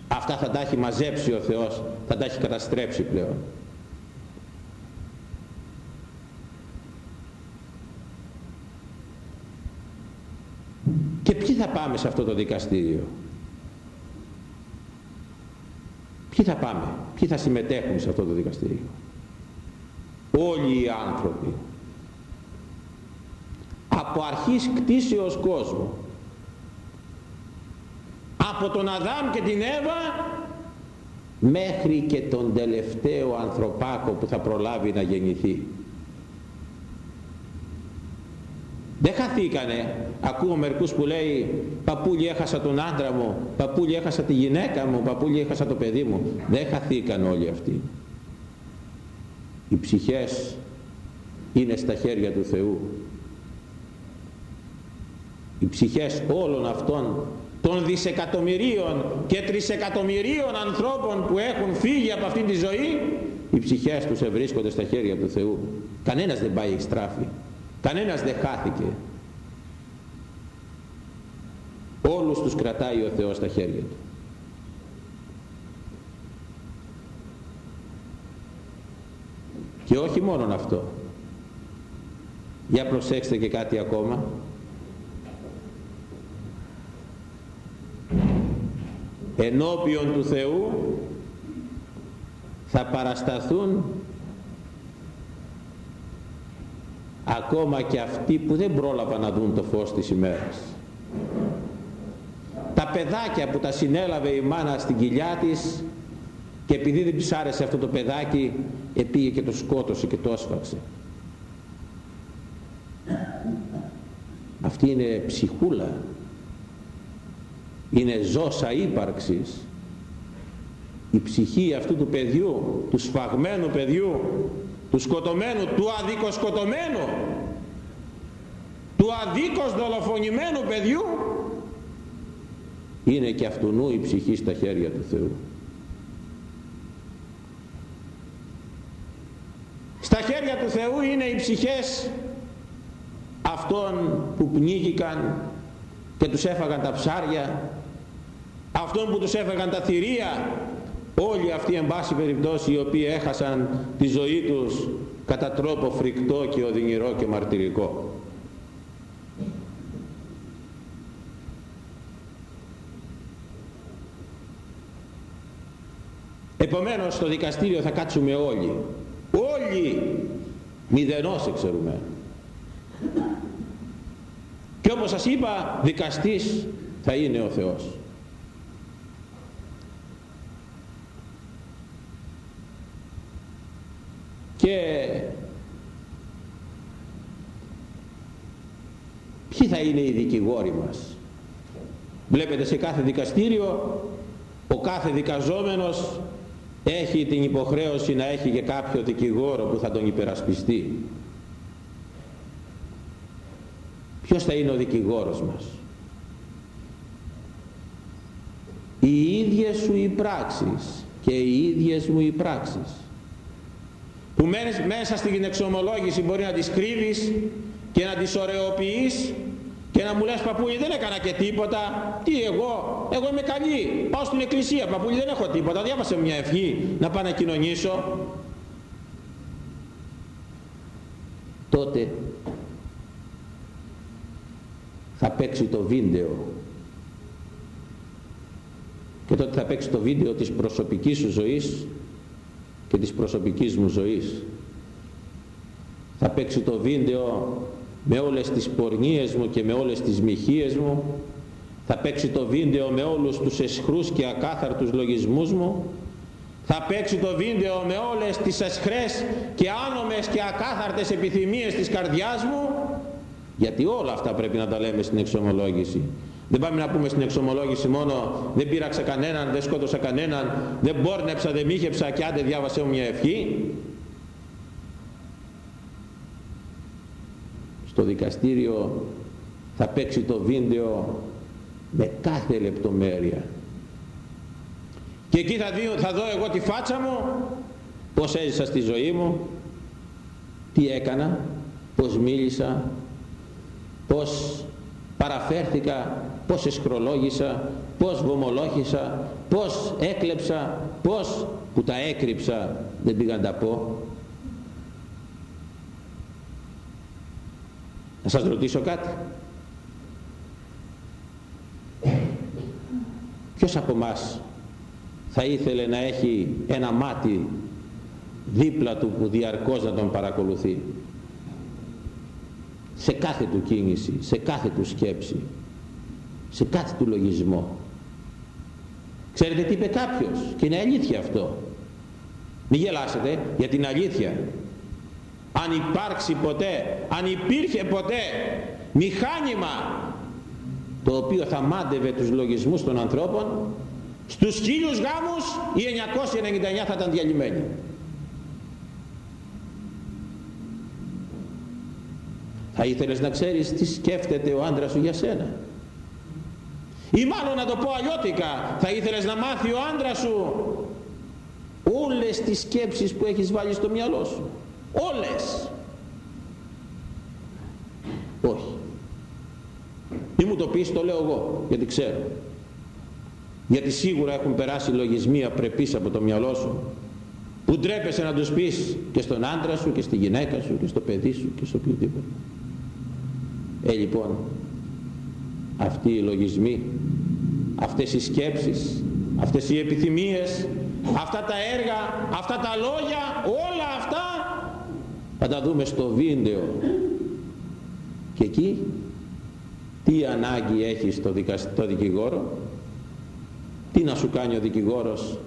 Αυτά θα τα έχει μαζέψει ο Θεός θα τα έχει καταστρέψει πλέον και ποιοι θα πάμε σε αυτό το δικαστήριο. Ποιοι θα πάμε ποιοι θα συμμετέχουν σε αυτό το δικαστήριο. Όλοι οι άνθρωποι. Από αρχής κτίσεως κόσμου. Από τον Αδάμ και την Εύα μέχρι και τον τελευταίο ανθρωπάκο που θα προλάβει να γεννηθεί δεν χαθήκανε. Ακούω μερικούς που λέει παππούλι έχασα τον άντρα μου. Παππούλι έχασα τη γυναίκα μου. Παππούλι έχασα το παιδί μου δεν χαθήκαν όλοι αυτοί. Οι ψυχές είναι στα χέρια του Θεού. Οι ψυχές όλων αυτών των δισεκατομμυρίων και τρισεκατομμυρίων ανθρώπων που έχουν φύγει από αυτήν τη ζωή οι ψυχές τους ευρίσκονται στα χέρια του Θεού. Κανένας δεν πάει στράφη κανένας δεν χάθηκε. Όλους τους κρατάει ο Θεός στα χέρια του. Και όχι μόνον αυτό. Για προσέξτε και κάτι ακόμα. Ενώπιον του Θεού θα παρασταθούν ακόμα και αυτοί που δεν πρόλαβαν να δουν το φως της ημέρας. Τα παιδάκια που τα συνέλαβε η μάνα στην κοιλιά της και επειδή δεν της άρεσε αυτό το παιδάκι επήγε και το σκότωσε και το άσφαξε αυτή είναι ψυχούλα. Είναι ζώσα ύπαρξης. Η ψυχή αυτού του παιδιού του σφαγμένου παιδιού του σκοτωμένου του αδικοσκοτωμένου του αδίκως δολοφονημένου παιδιού είναι και αυτού η ψυχή στα χέρια του Θεού. Στα χέρια του Θεού είναι οι ψυχές αυτών που πνίγηκαν και τους έφαγαν τα ψάρια αυτών που τους έφαγαν τα θηρία όλοι αυτοί εν πάση περιπτώσει οι οποίοι έχασαν τη ζωή τους κατά τρόπο φρικτό και οδυνηρό και μαρτυρικό. Επομένως στο δικαστήριο θα κάτσουμε όλοι. Όλοι μηδενός εξαιρούμε. Και όπως σας είπα δικαστής θα είναι ο Θεός και ποιοι θα είναι οι δικηγόροι μας; Βλέπετε σε κάθε δικαστήριο ο κάθε δικαζόμενος έχει την υποχρέωση να έχει και κάποιο δικηγόρο που θα τον υπερασπιστεί. Ποιος θα είναι ο δικηγόρος μας; Οι ίδιες σου οι πράξεις και οι ίδιες μου οι πράξεις που μέσα στην εξομολόγηση μπορεί να τις κρύβεις και να τις ωρεοποιείς και να μου λες παππούλη δεν έκανα και τίποτα. Τι εγώ, εγώ είμαι καλή. Πάω στην εκκλησία παππούλη δεν έχω τίποτα. Διάβασε μια ευχή να πάω να κοινωνήσω τότε θα παίξει το βίντεο. Και τότε θα παίξει το βίντεο της προσωπικής σου ζωής και της προσωπικής μου ζωής. Θα παίξει το βίντεο με όλες τις πορνίες μου και με όλες τις μοιχείες μου. Θα παίξει το βίντεο με όλους τους εσχρούς και ακάθαρτους λογισμούς μου. Θα παίξει το βίντεο με όλες τις εσχρές και άνομες και ακάθαρτες επιθυμίες της καρδιάς μου. Γιατί όλα αυτά πρέπει να τα λέμε στην εξομολόγηση δεν πάμε να πούμε στην εξομολόγηση μόνο δεν πήραξα κανέναν, δεν σκότωσα κανέναν, δεν μπόρνεψα, δεν μίχεψα και άντε διάβασέ μου μια ευχή. Στο δικαστήριο θα παίξει το βίντεο με κάθε λεπτομέρεια. Και εκεί θα, δω, θα δω εγώ τη φάτσα μου, πώς έζησα στη ζωή μου, τι έκανα, πώς μίλησα, πώς παραφέρθηκα, πώς εσκρολόγησα, πώς βομολόγησα, πώς έκλεψα, πώς που τα έκρυψα δεν πήγα να τα πω. Να σας ρωτήσω κάτι. Ποιος από μας θα ήθελε να έχει ένα μάτι δίπλα του που διαρκώς να τον παρακολουθεί; Σε κάθε του κίνηση, σε κάθε του σκέψη, σε κάθε του λογισμό. Ξέρετε τι είπε κάποιος; Και είναι αλήθεια αυτό. Μην γελάσετε για την αλήθεια. Αν υπάρξει ποτέ, αν υπήρχε ποτέ μηχάνημα το οποίο θα μάντευε τους λογισμούς των ανθρώπων στους χίλιους γάμους οι 999 θα ήταν διαλυμένοι. Θα ήθελες να ξέρεις τι σκέφτεται ο άντρας σου για σένα; Ή μάλλον να το πω αλλιώτικα, θα ήθελες να μάθει ο άντρας σου όλες όλες τις σκέψεις που έχεις βάλει στο μυαλό σου. Όλες. Όχι. Μη μου το πεις το λέω εγώ γιατί ξέρω. Γιατί σίγουρα έχουν περάσει λογισμοί απρεπείς από το μυαλό σου που ντρέπεσαι να τους πεις και στον άντρα σου και στη γυναίκα σου και στο παιδί σου και στο οποιοδήποτε. Ε λοιπόν αυτοί οι λογισμοί αυτές οι σκέψεις αυτές οι επιθυμίες αυτά τα έργα αυτά τα λόγια όλα αυτά θα τα δούμε στο βίντεο. Και εκεί τι ανάγκη έχει στο το δικηγόρο; Τι να σου κάνει ο δικηγόρος;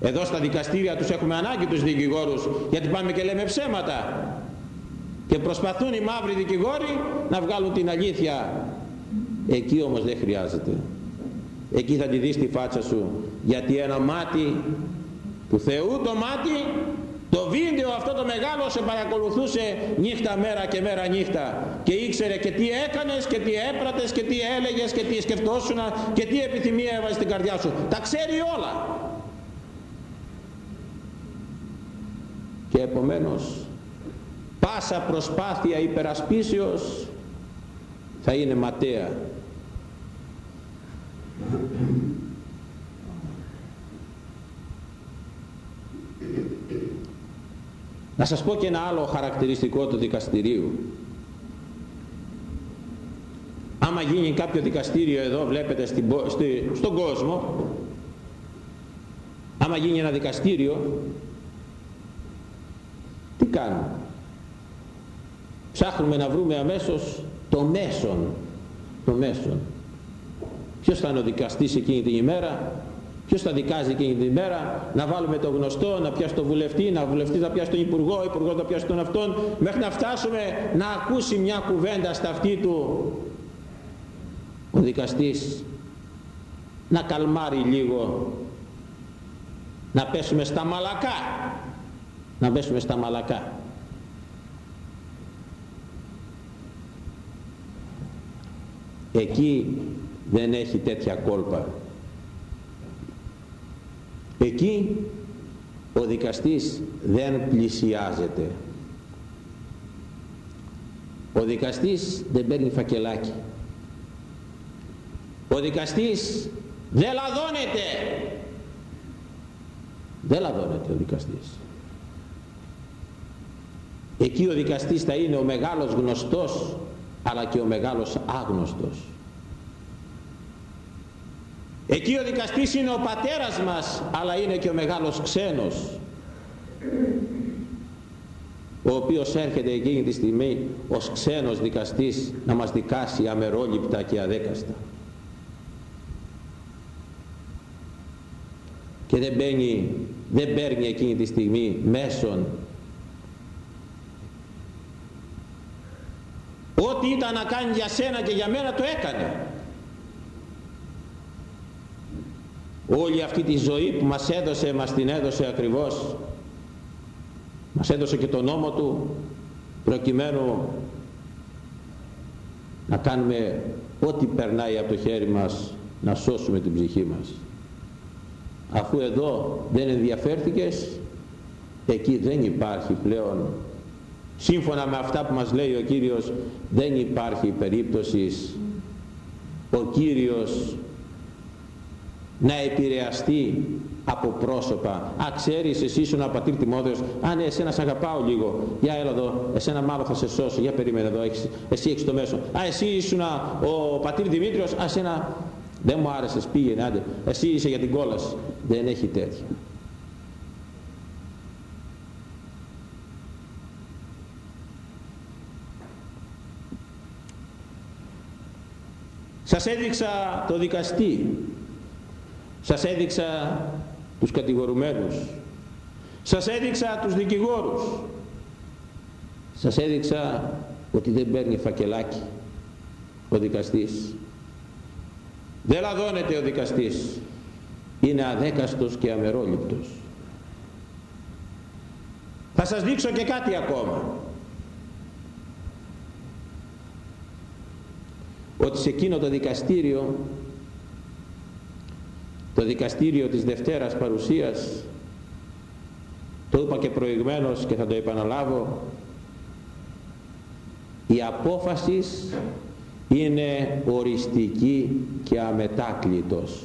Εδώ στα δικαστήρια τους έχουμε ανάγκη τους δικηγόρους γιατί πάμε και λέμε ψέματα. Και προσπαθούν οι μαύροι δικηγόροι να βγάλουν την αλήθεια εκεί όμως δεν χρειάζεται εκεί θα τη δεις τη φάτσα σου γιατί ένα μάτι του Θεού το μάτι το βίντεο αυτό το μεγάλο σε παρακολουθούσε νύχτα μέρα και μέρα νύχτα και ήξερε και τι έκανες και τι έπρατες και τι έλεγες και τι σκεφτόσουν και τι επιθυμία έβαζε στην καρδιά σου. Τα ξέρει όλα. Και επομένως πάσα προσπάθεια υπερασπίσεως θα είναι ματέα. Να σας πω και ένα άλλο χαρακτηριστικό του δικαστηρίου. Άμα γίνει κάποιο δικαστήριο εδώ βλέπετε στην, στη, στον κόσμο άμα γίνει ένα δικαστήριο τι κάνουμε; Ψάχνουμε να βρούμε αμέσως το μέσον το μέσον ποιος θα είναι ο δικαστής εκείνη την ημέρα Ποιος θα δικάζει εκείνη την ημέρα, να βάλουμε το γνωστό, να πιάσει το βουλευτή, να βουλευτής να πιάσει τον υπουργό, ο υπουργός να πιάσει τον αυτόν, μέχρι να φτάσουμε να ακούσει μια κουβέντα στα αυτή του ο δικαστής, να καλμάρει λίγο, να πέσουμε στα μαλακά, να πέσουμε στα μαλακά. Εκεί δεν έχει τέτοια κόλπα. Εκεί ο δικαστής δεν πλησιάζεται. Ο δικαστής δεν παίρνει φακελάκι. Ο δικαστής δεν λαδώνεται. Δεν λαδώνεται ο δικαστής. Εκεί ο δικαστής θα είναι ο μεγάλος γνωστός αλλά και ο μεγάλος άγνωστος Εκεί ο δικαστής είναι ο πατέρας μας, αλλά είναι και ο μεγάλος ξένος, ο οποίος έρχεται εκείνη τη στιγμή ως ξένος δικαστής να μας δικάσει αμερόληπτα και αδέκαστα. Και δεν, μπαίνει, δεν παίρνει εκείνη τη στιγμή μέσον Ό,τι ήταν να κάνει για σένα και για μένα το έκανε. Όλη αυτή τη ζωή που μας έδωσε μας την έδωσε ακριβώς. Μας έδωσε και τον νόμο του προκειμένου να κάνουμε ό,τι περνάει από το χέρι μας να σώσουμε την ψυχή μας. Αφού εδώ δεν ενδιαφέρθηκες εκεί δεν υπάρχει πλέον. Σύμφωνα με αυτά που μας λέει ο Κύριος δεν υπάρχει περίπτωσης. Ο Κύριος να επηρεαστεί από πρόσωπα. Α, ξέρεις, εσύ ήσουν ένα πατήρ Τιμόδεος. Α, ναι, εσένα σε αγαπάω λίγο. Για έλα εδώ, εσένα μάλλον θα σε σώσω. Για περίμενε εδώ, έχεις, εσύ έχεις το μέσο. Α, εσύ ήσουν ο πατήρ Δημήτριος. Α, εσένα δεν μου άρεσες, πήγαινε, άντε. Εσύ είσαι για την κόλαση. Δεν έχει τέτοια. Σας έδειξα το δικαστή σας έδειξα τους κατηγορουμένους. Σας έδειξα τους δικηγόρους. Σας έδειξα ότι δεν παίρνει φακελάκι ο δικαστής. Δεν λαδώνεται ο δικαστής. Είναι αδέκαστος και αμερόληπτος. Θα σας δείξω και κάτι ακόμα. Ότι σε εκείνο το δικαστήριο το δικαστήριο της Δευτέρας Παρουσίας το είπα και προηγμένως και θα το επαναλάβω η απόφασης είναι οριστική και αμετάκλητος.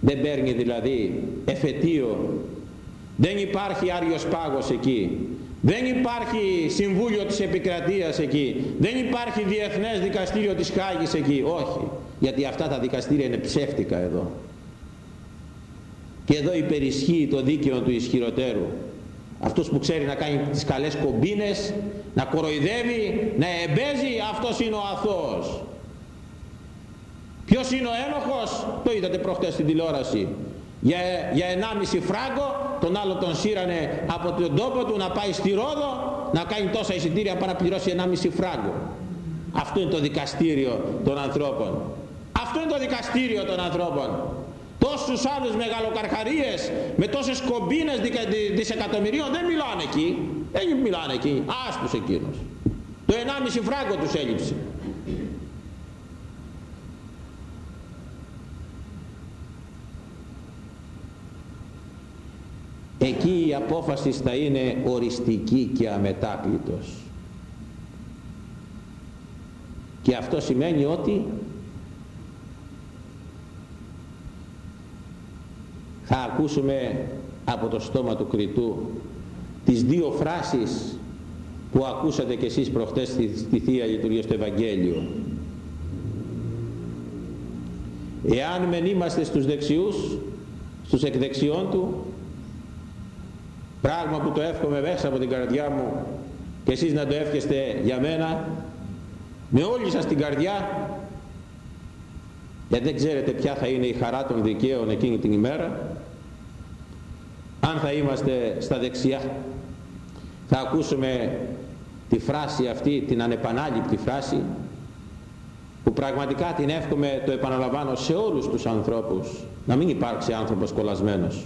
Δεν παίρνει δηλαδή εφετείο. Δεν υπάρχει Άριος Πάγος εκεί δεν υπάρχει Συμβούλιο της Επικρατείας εκεί. Δεν υπάρχει Διεθνές Δικαστήριο της Χάγης εκεί. Όχι. Γιατί αυτά τα δικαστήρια είναι ψεύτικα εδώ. Και εδώ υπερισχύει το δίκαιο του ισχυροτέρου. Αυτός που ξέρει να κάνει τις καλές κομπίνες να κοροϊδεύει να εμπέζει αυτός είναι ο αθώος. Ποιος είναι ο ένοχος; Το είδατε προχτές στην τηλεόραση για, για 1,5 φράγκο τον άλλο τον σύρανε από τον τόπο του να πάει στη Ρόδο να κάνει τόσα εισιτήρια para πληρώσει 1,5 φράγκο. Αυτό είναι το δικαστήριο των ανθρώπων. Αυτό είναι το δικαστήριο των ανθρώπων. Τόσους άλλους μεγαλοκαρχαρίες με τόσες κομπίνες δισεκατομμυρίων δεν μιλάνε εκεί. Δεν μιλάνε εκεί. Άστους εκείνους το 1,5 φράγκο τους έλειψε εκεί η απόφαση θα είναι οριστική και αμετάκλητος. Και αυτό σημαίνει ότι θα ακούσουμε από το στόμα του κριτού τις δύο φράσεις που ακούσατε κι εσείς προχτές στη, στη Θεία Λειτουργία στο Ευαγγέλιο. Εάν μεν είμαστε στους δεξιούς στους εκδεξιών του πράγμα που το εύχομαι μέσα από την καρδιά μου και εσείς να το εύχεστε για μένα με όλη σας την καρδιά γιατί δεν ξέρετε ποια θα είναι η χαρά των δικαίων εκείνη την ημέρα αν θα είμαστε στα δεξιά θα ακούσουμε τη φράση αυτή την ανεπανάληπτη φράση που πραγματικά την εύχομαι το επαναλαμβάνω σε όλους τους ανθρώπους να μην υπάρξει άνθρωπος κολλασμένος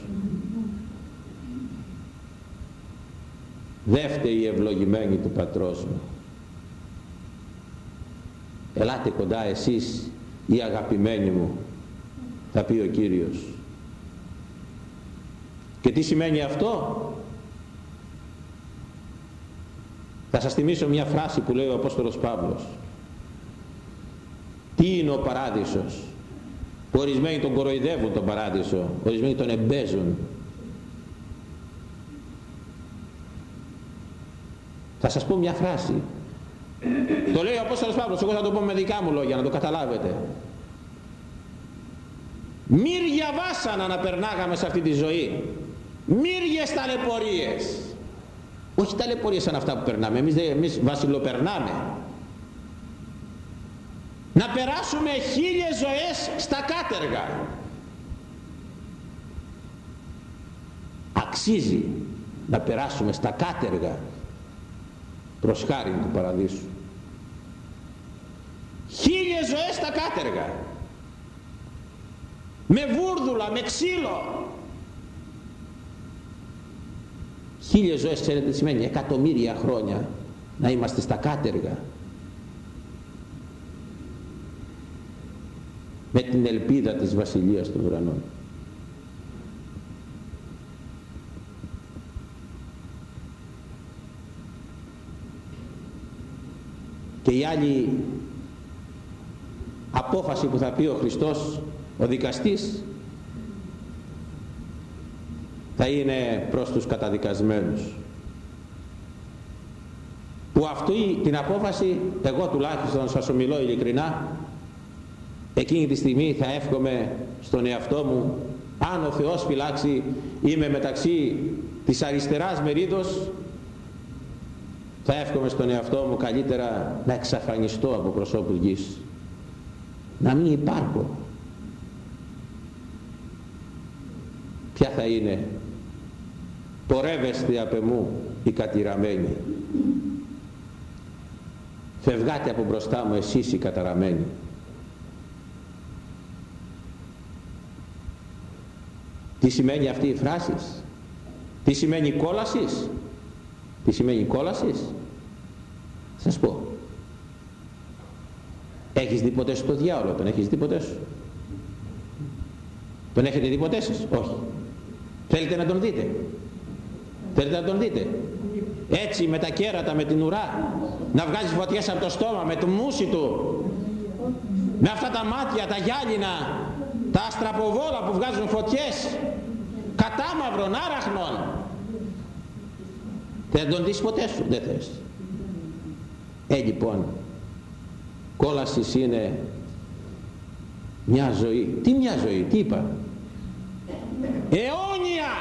δεύτε η ευλογημένη του πατρός μου. Ελάτε κοντά εσείς οι αγαπημένοι μου θα πει ο Κύριος. Και τι σημαίνει αυτό; Θα σας θυμίσω μια φράση που λέει ο Απόστολος Παύλος. Τι είναι ο παράδεισος; Ορισμένοι τον κοροϊδεύουν τον παράδεισο ορισμένοι τον εμπέζουν Θα σας πω μια φράση. Το λέει ο Απόστολος Παύλος, εγώ θα το πω με δικά μου λόγια να το καταλάβετε. Μύρια βάσανα να περνάγαμε σε αυτή τη ζωή. Μύριες ταλαιπωρίες. Όχι ταλαιπωρίες σαν αυτά που περνάμε, εμείς, εμείς βασιλοπερνάμε. Να περάσουμε χίλιες ζωές στα κάτεργα. Αξίζει να περάσουμε στα κάτεργα προς χάρη του παραδείσου. Χίλιες ζωές στα κάτεργα. Με βούρδουλα, με ξύλο. Χίλιες ζωές ξέρετε τι σημαίνει εκατομμύρια χρόνια να είμαστε στα κάτεργα. Με την ελπίδα της Βασιλείας των Ουρανών και η άλλη απόφαση που θα πει ο Χριστός ο δικαστής θα είναι προς τους καταδικασμένους. Που αυτή την απόφαση εγώ τουλάχιστον σας ομιλώ ειλικρινά εκείνη τη στιγμή θα εύχομαι στον εαυτό μου αν ο Θεός φυλάξει είμαι μεταξύ της αριστεράς μερίδος θα εύχομαι στον εαυτό μου καλύτερα να εξαφανιστώ από προσώπου γης. Να μην υπάρχω. Ποια θα είναι πορεύεστε απ' εμού οι κατηραμένοι φευγάτε από μπροστά μου εσείς οι καταραμένοι. Τι σημαίνει αυτή η φράση; Τι σημαίνει κόλασης; Τι σημαίνει κόλασης; Σας πω. Έχεις δει ποτέ στο διάολο, τον έχεις δει ποτέ σου; τον έχετε δει ποτέ σας όχι θέλετε να τον δείτε; Θέλετε να τον δείτε; Έτσι με τα κέρατα με την ουρά να βγάζεις φωτιές από το στόμα με το μουσι του με αυτά τα μάτια τα γυάλινα τα αστραποβόλα που βγάζουν φωτιές κατάμαυρων, άραχνων δεν τον δεις ποτέ σου δεν θες. Ε λοιπόν κόλασης είναι μια ζωή. Τι μια ζωή τι είπα; Αιώνια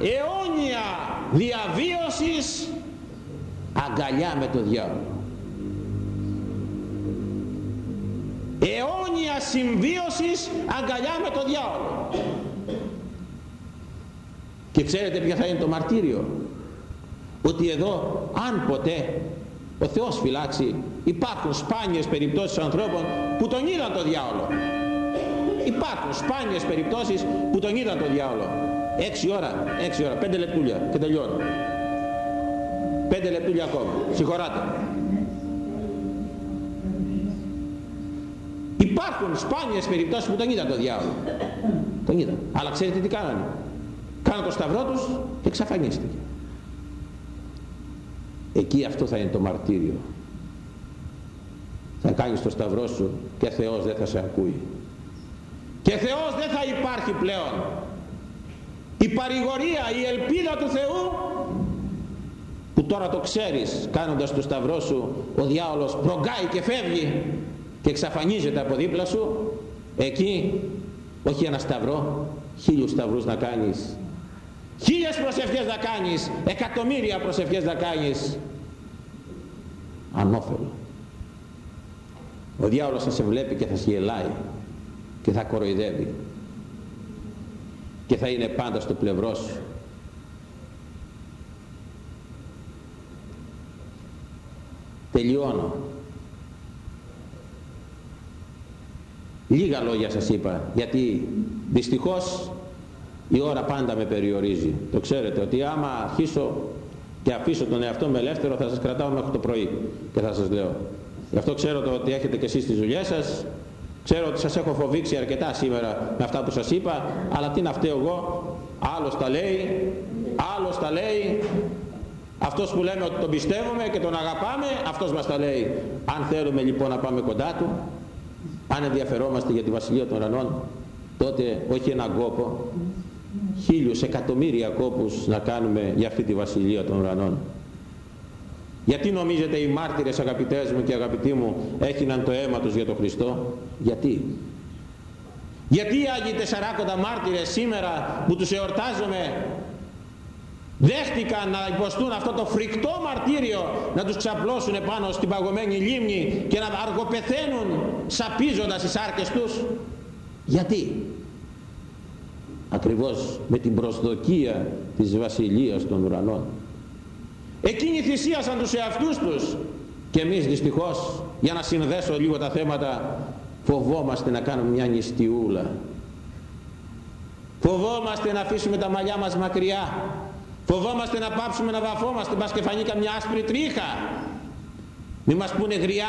αιώνια διαβίωσης αγκαλιά με το διάβολο. Αιώνια συμβίωσης αγκαλιά με το διάολο και ξέρετε ποια θα είναι το μαρτύριο; Ότι εδώ αν ποτέ ο Θεός φυλάξει υπάρχουν σπάνιες περιπτώσεις ανθρώπων που τον είδαν το διάολο. Υπάρχουν σπάνιες περιπτώσεις που τον είδαν το διάολο. Έξι ώρα, έξι ώρα, πέντε λεπτούλια και τελειώνω. Πέντε λεπτούλια ακόμα. Συγχωράτε. Υπάρχουν σπάνιες περιπτώσεις που τον είδαν το διάολο. Τον είδαν. Αλλά ξέρετε τι κάνανε. Κάνανε το σταυρό τους και εξαφανίστηκε εκεί αυτό θα είναι το μαρτύριο. Θα κάνεις το σταυρό σου και Θεός δεν θα σε ακούει και Θεός δεν θα υπάρχει πλέον η παρηγορία, η ελπίδα του Θεού που τώρα το ξέρεις κάνοντας το σταυρό σου ο διάολος προγκάει και φεύγει και εξαφανίζεται από δίπλα σου εκεί όχι ένα σταυρό χίλιους σταυρούς να κάνεις χίλιες προσευχές να κάνεις εκατομμύρια προσευχές να κάνεις. Ανώφελο. Ο διάολος θα σε βλέπει και θα σε γελάει και θα κοροϊδεύει και θα είναι πάντα στο πλευρό σου. Τελειώνω. Λίγα λόγια σας είπα γιατί δυστυχώς η ώρα πάντα με περιορίζει. Το ξέρετε ότι άμα αρχίσω και αφήσω τον εαυτό μου ελεύθερο θα σας κρατάω μέχρι το πρωί και θα σας λέω. Γι' αυτό ξέρω το ότι έχετε και εσείς τις δουλειές σας. Ξέρω ότι σας έχω φοβήξει αρκετά σήμερα με αυτά που σας είπα αλλά τι να φταίω εγώ. Άλλος τα λέει άλλος τα λέει. Αυτός που λέμε ότι τον πιστεύουμε και τον αγαπάμε αυτός μας τα λέει. Αν θέλουμε λοιπόν να πάμε κοντά του αν ενδιαφερόμαστε για τη Βασιλεία των Ουρανών τότε όχι έναν κόπο χίλιους εκατομμύρια κόπους να κάνουμε για αυτή τη Βασιλεία των Ουρανών. Γιατί νομίζετε οι μάρτυρες αγαπητές μου και αγαπητοί μου έχιναν το αίμα τους για τον Χριστό; Γιατί; Γιατί οι Άγιοι Τεσσαράκοντα μάρτυρες σήμερα που τους εορτάζουμε δέχτηκαν να υποστούν αυτό το φρικτό μαρτύριο να τους ξαπλώσουν πάνω στην παγωμένη λίμνη και να αργοπεθαίνουν σαπίζοντας τις άρκες τους; Γιατί; Ακριβώς με την προσδοκία της βασιλείας των ουρανών. Εκείνοι θυσίασαν τους εαυτούς τους και εμείς δυστυχώς για να συνδέσω λίγο τα θέματα φοβόμαστε να κάνουμε μια νηστιούλα. Φοβόμαστε να αφήσουμε τα μαλλιά μας μακριά. Φοβόμαστε να πάψουμε να βαφόμαστε. Μας και φανεί καμιά άσπρη τρίχα. Μη μας πούνε γριά.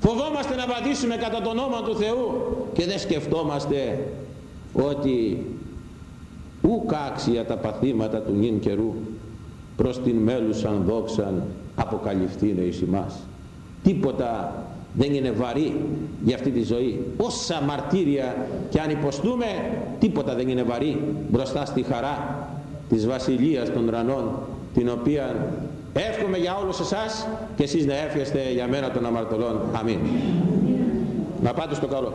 Φοβόμαστε να βαδίσουμε κατά τον όνομα του Θεού και δεν σκεφτόμαστε ότι ουκ άξια τα παθήματα του νυν καιρού προς την μέλουσαν δόξαν αποκαλυφθήνε εις εμάς τίποτα δεν είναι βαρύ για αυτή τη ζωή όσα μαρτύρια και αν υποστούμε τίποτα δεν είναι βαρύ μπροστά στη χαρά της βασιλείας των ρανών την οποία εύχομαι για όλους εσάς και εσείς να εύχεστε για μένα των αμαρτωλών. Αμήν. Να πάτε στο καλό.